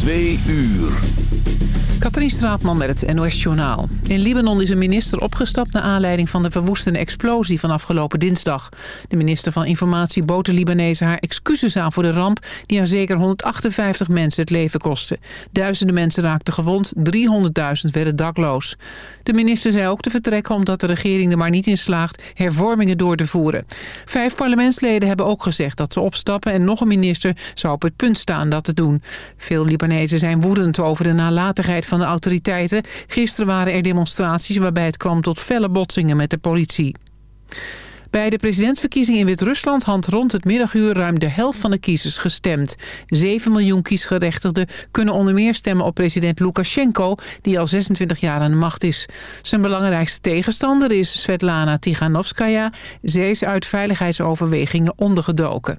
Twee uur. Katrien Straatman met het NOS Journaal. In Libanon is een minister opgestapt naar aanleiding van de verwoestende explosie van afgelopen dinsdag. De minister van Informatie bood de Libanezen haar excuses aan voor de ramp die aan zeker 158 mensen het leven kostte. Duizenden mensen raakten gewond, 300.000 werden dakloos. De minister zei ook te vertrekken omdat de regering er maar niet in slaagt hervormingen door te voeren. Vijf parlementsleden hebben ook gezegd dat ze opstappen en nog een minister zou op het punt staan dat te doen. Veel Libanezen zijn woedend over de nalatigheid van de autoriteiten. Gisteren waren er demonstraties waarbij het kwam tot felle botsingen met de politie. Bij de presidentsverkiezingen in Wit-Rusland had rond het middaguur ruim de helft van de kiezers gestemd. 7 miljoen kiesgerechtigden kunnen onder meer stemmen op president Lukashenko, die al 26 jaar aan de macht is. Zijn belangrijkste tegenstander is Svetlana Tiganovskaya. Zij is uit veiligheidsoverwegingen ondergedoken.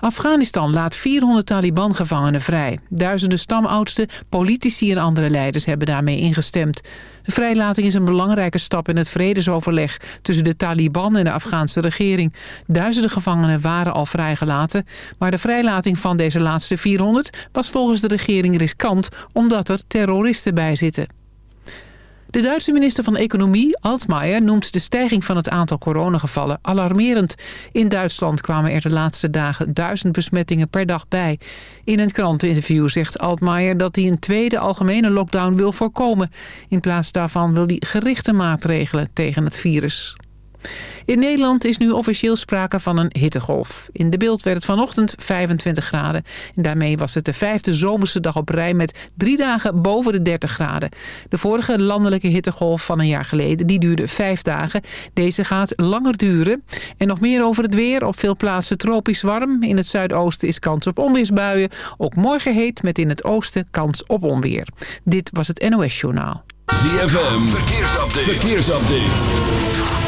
Afghanistan laat 400 Taliban-gevangenen vrij. Duizenden stamoudsten, politici en andere leiders hebben daarmee ingestemd. De vrijlating is een belangrijke stap in het vredesoverleg... tussen de Taliban en de Afghaanse regering. Duizenden gevangenen waren al vrijgelaten... maar de vrijlating van deze laatste 400 was volgens de regering riskant... omdat er terroristen bij zitten. De Duitse minister van Economie, Altmaier, noemt de stijging van het aantal coronagevallen alarmerend. In Duitsland kwamen er de laatste dagen duizend besmettingen per dag bij. In een kranteninterview zegt Altmaier dat hij een tweede algemene lockdown wil voorkomen. In plaats daarvan wil hij gerichte maatregelen tegen het virus. In Nederland is nu officieel sprake van een hittegolf. In de beeld werd het vanochtend 25 graden. En daarmee was het de vijfde zomerse dag op rij met drie dagen boven de 30 graden. De vorige landelijke hittegolf van een jaar geleden die duurde vijf dagen. Deze gaat langer duren. En nog meer over het weer. Op veel plaatsen tropisch warm. In het zuidoosten is kans op onweersbuien. Ook morgen heet met in het oosten kans op onweer. Dit was het NOS Journaal. ZFM, verkeersupdate. verkeersupdate.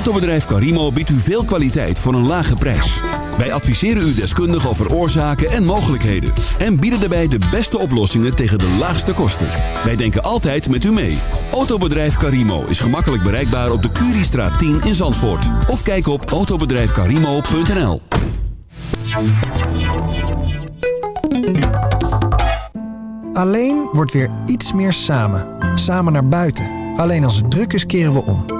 Autobedrijf Carimo biedt u veel kwaliteit voor een lage prijs. Wij adviseren u deskundig over oorzaken en mogelijkheden. En bieden daarbij de beste oplossingen tegen de laagste kosten. Wij denken altijd met u mee. Autobedrijf Carimo is gemakkelijk bereikbaar op de Curiestraat 10 in Zandvoort. Of kijk op autobedrijfcarimo.nl Alleen wordt weer iets meer samen. Samen naar buiten. Alleen als het druk is keren we om.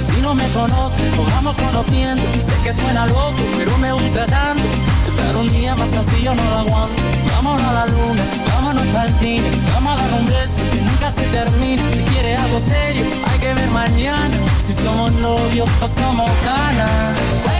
Si no me conoce, nos conociendo. Y sé que suena loco, pero me gusta tanto. Estar un día más así yo no lo aguanto. Vámonos a la luna, vámonos para el cine. Vamos a dar un que nunca se termine. Si quieres algo serio, hay que ver mañana. Si somos novios o somos canas.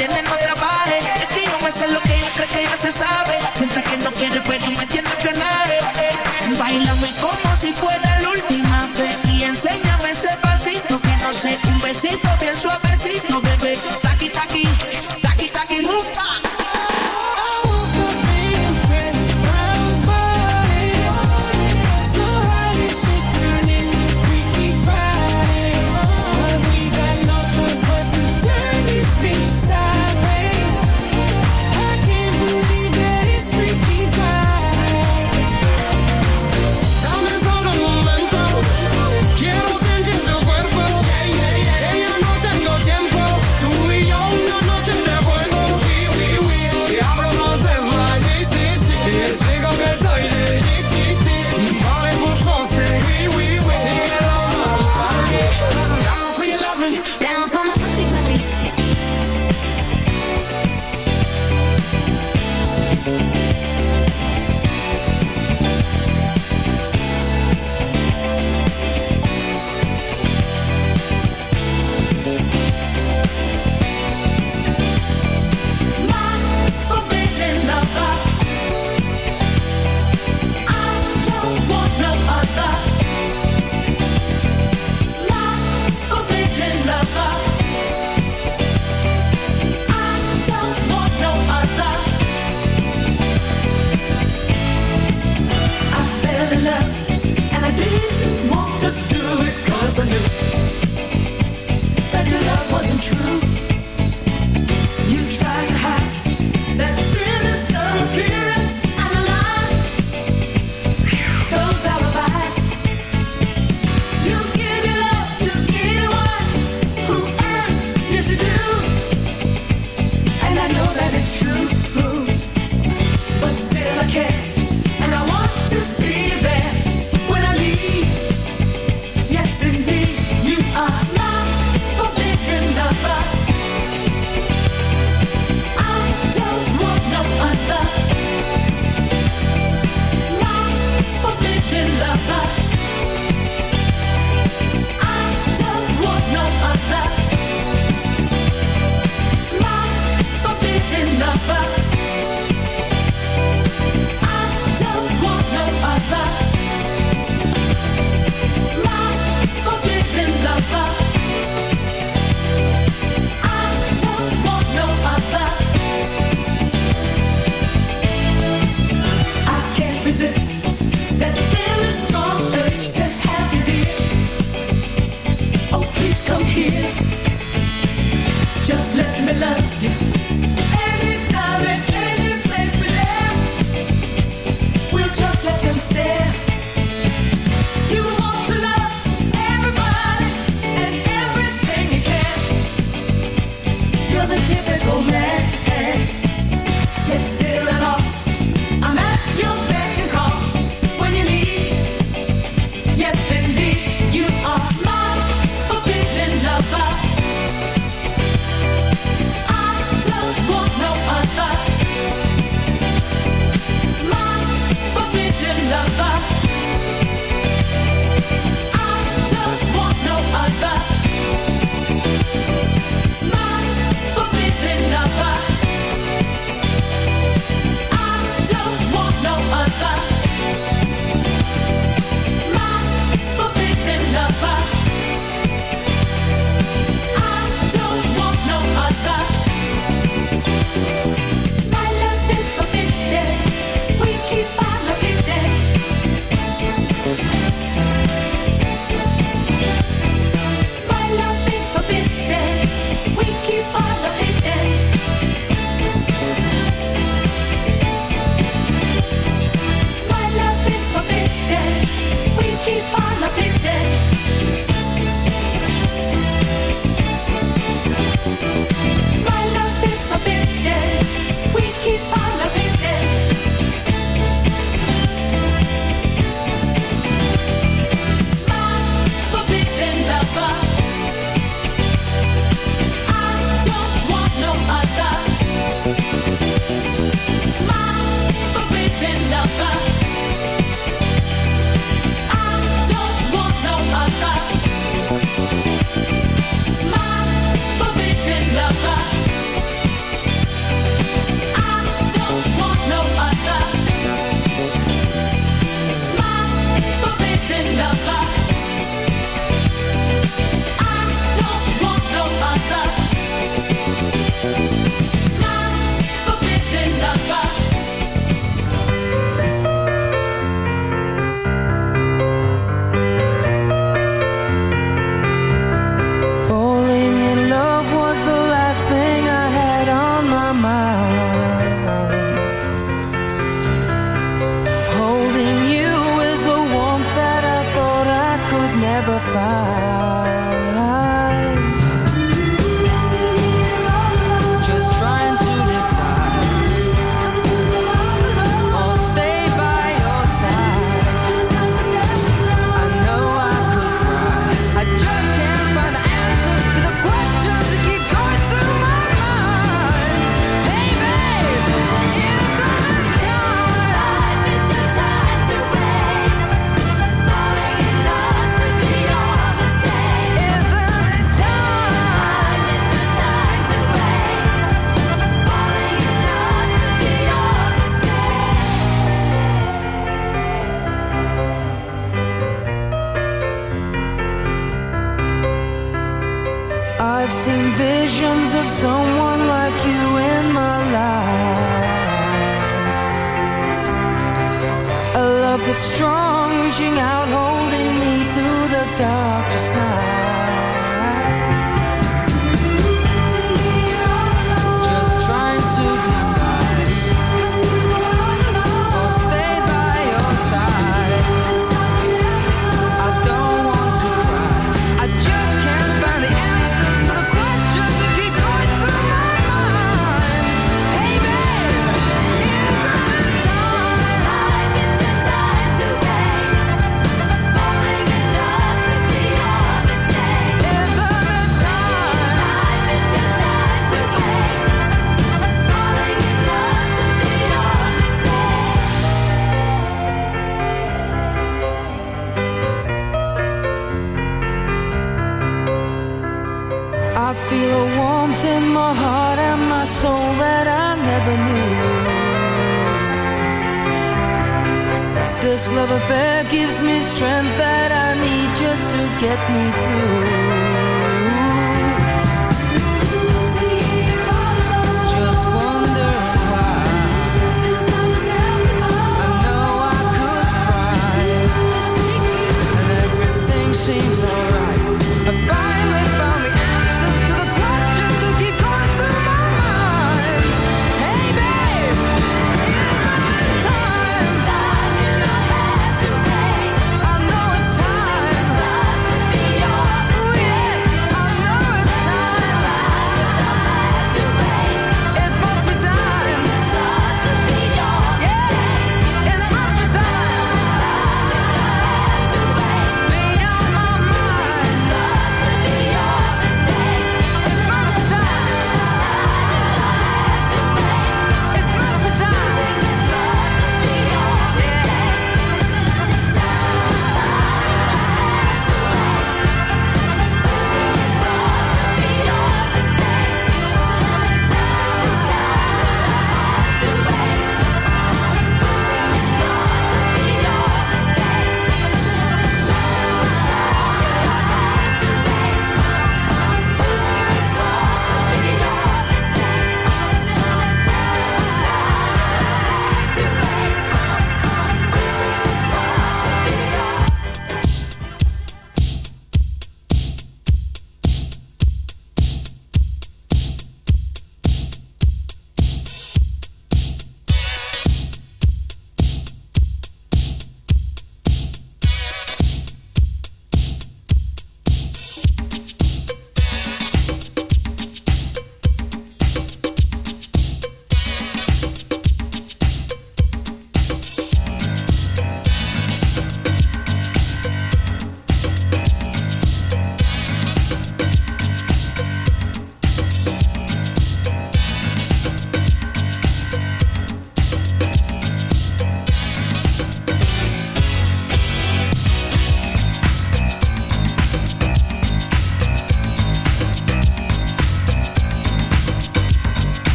El nene no trabaje. Es que yo me sé lo que ella cree que ya se sabe. Mientras que no quiere, pero me tiene que ganar. Bailame como si fuera la última vez y enséñame ese pasito que no sé, un besito bien suavecito, bebé. Taqui, taqui,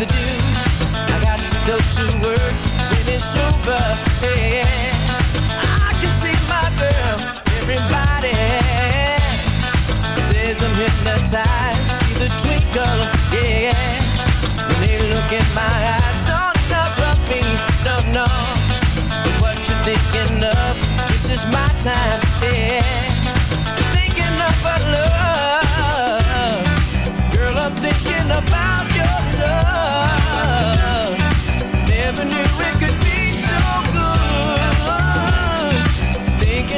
to do. I got to go to work when it's over. Yeah. I can see my girl, everybody says I'm hypnotized. See the twinkle, yeah. When they look in my eyes, don't from me, no, no. But what you thinking of? This is my time, yeah. Thinking of love, girl, I'm thinking about.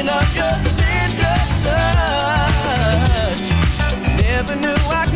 Of your tender touch. Never knew I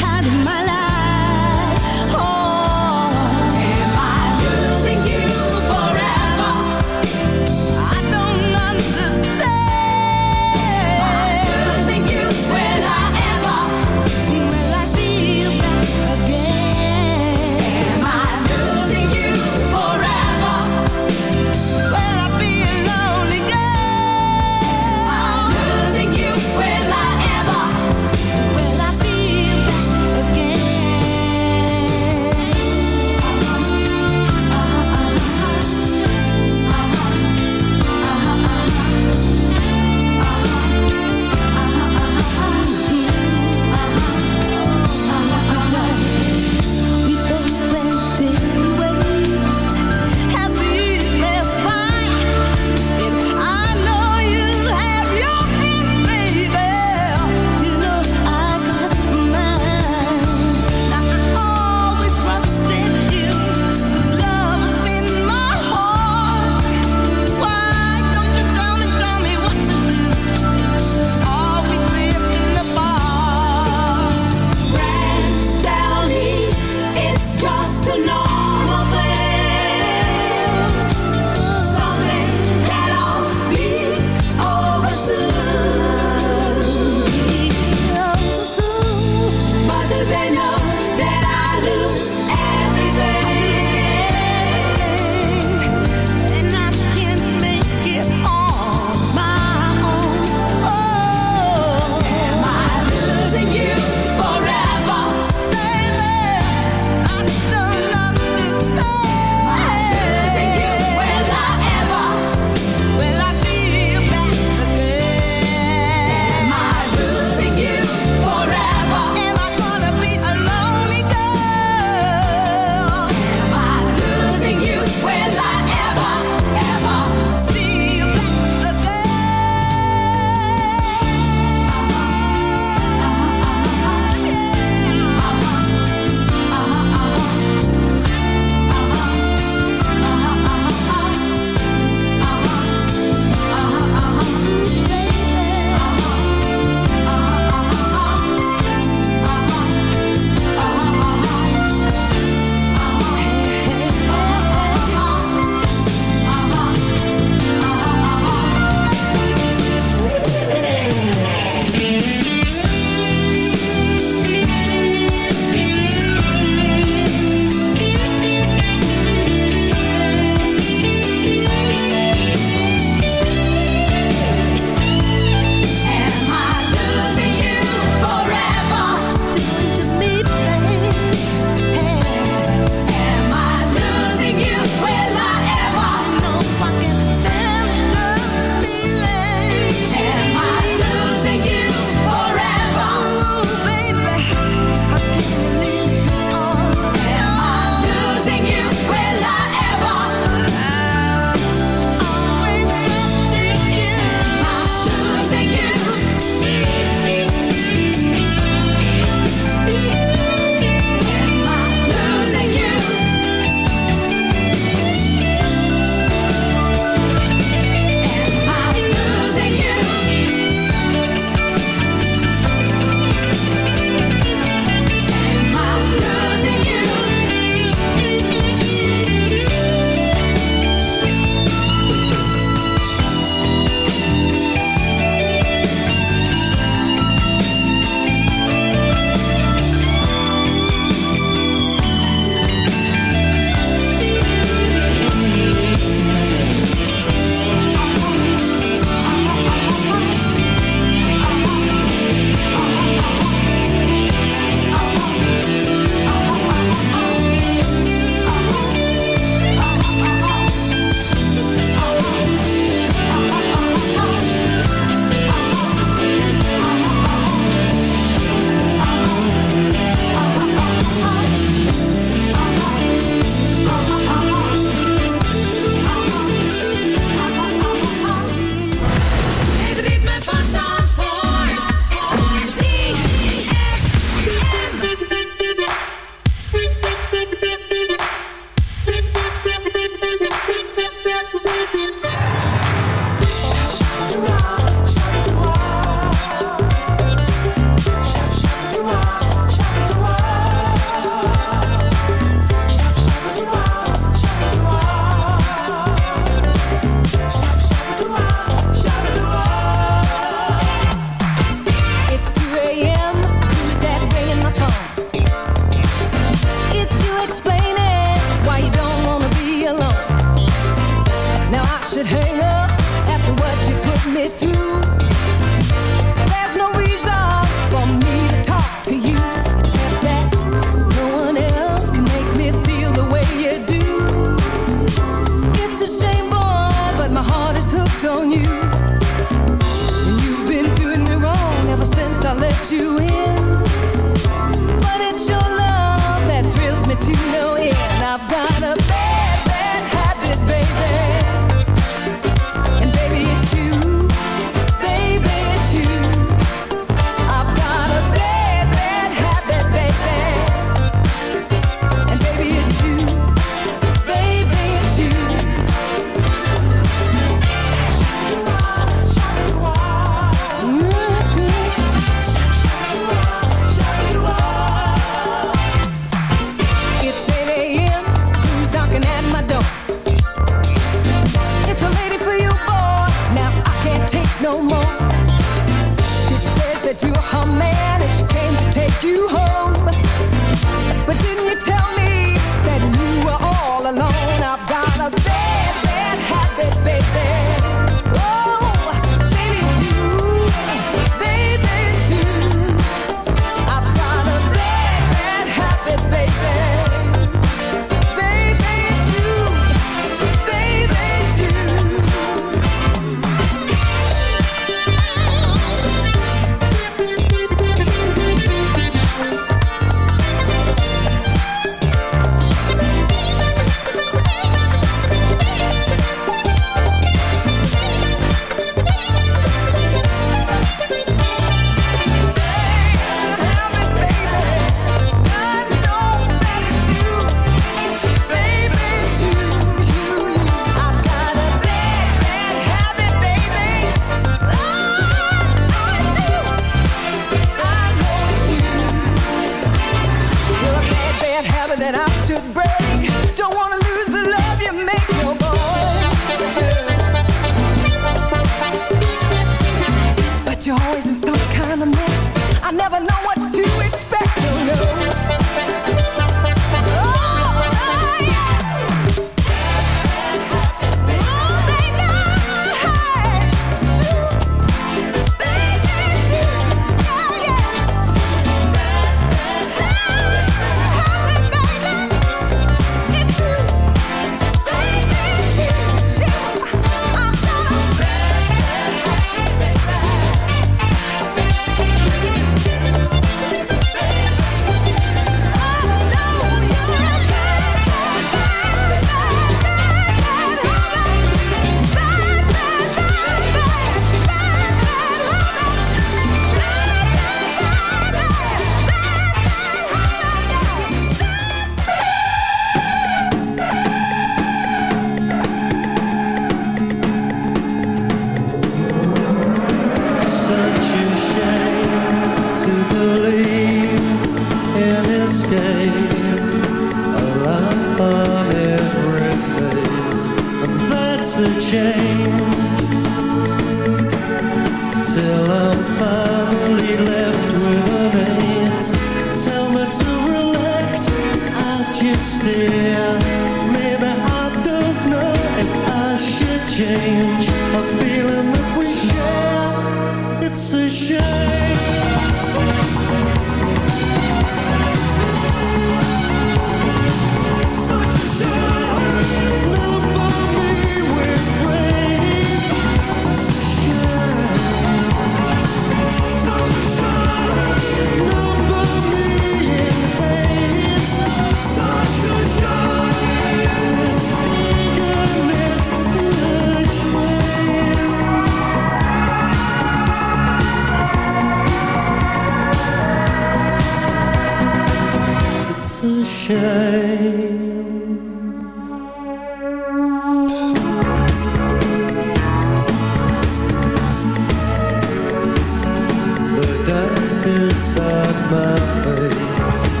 dust inside my face.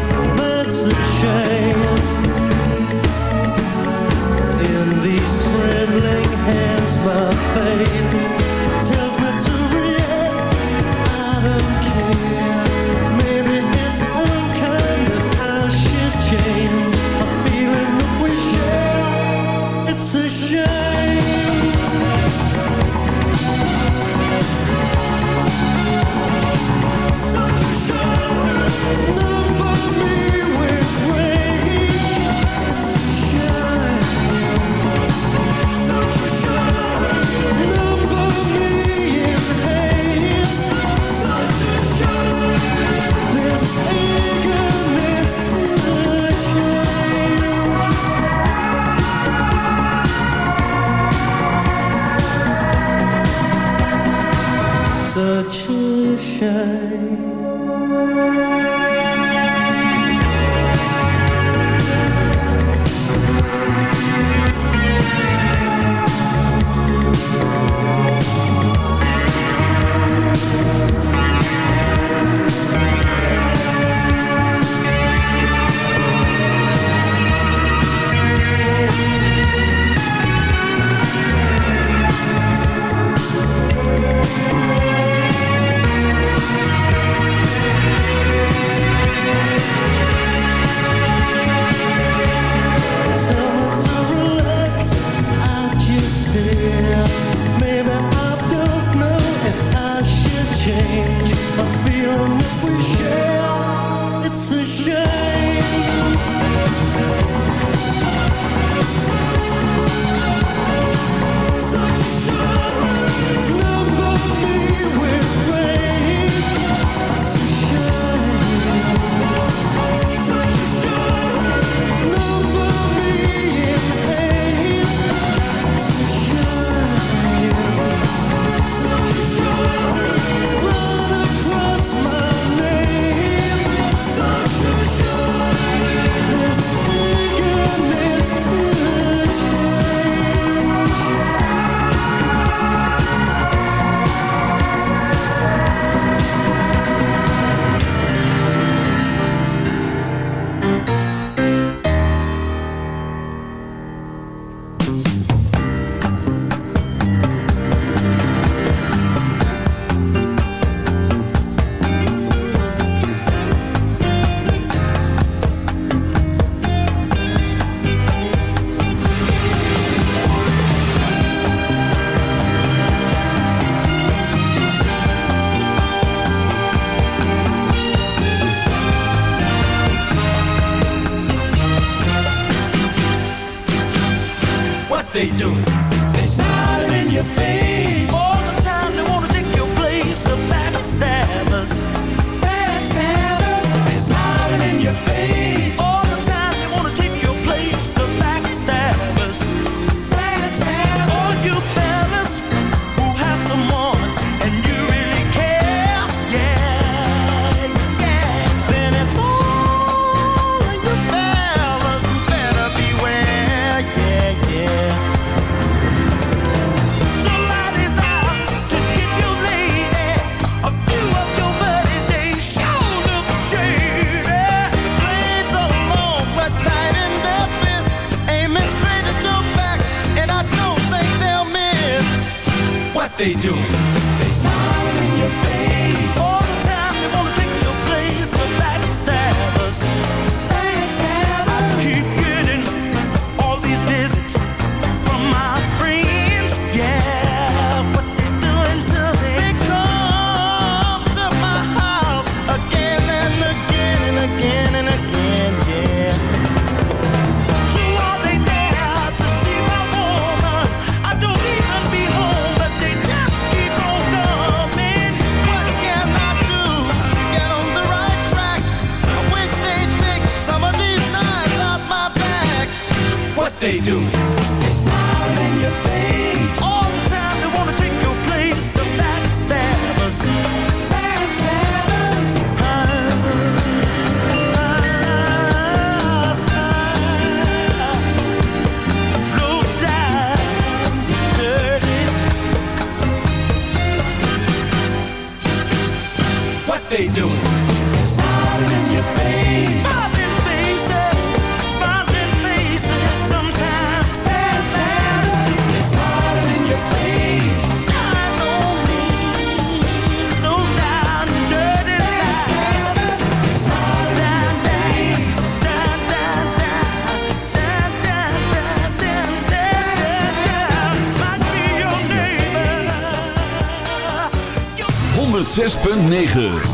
106.9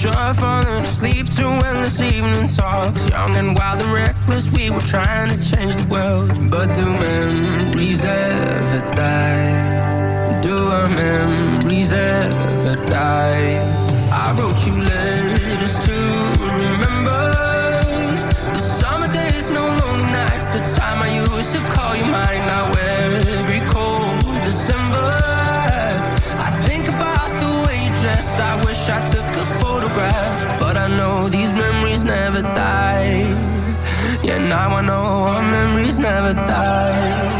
Sure, falling asleep to endless evening talks Young and wild and reckless We were trying to change the world But do memories ever die? Do our memories ever die? 101 memories never die.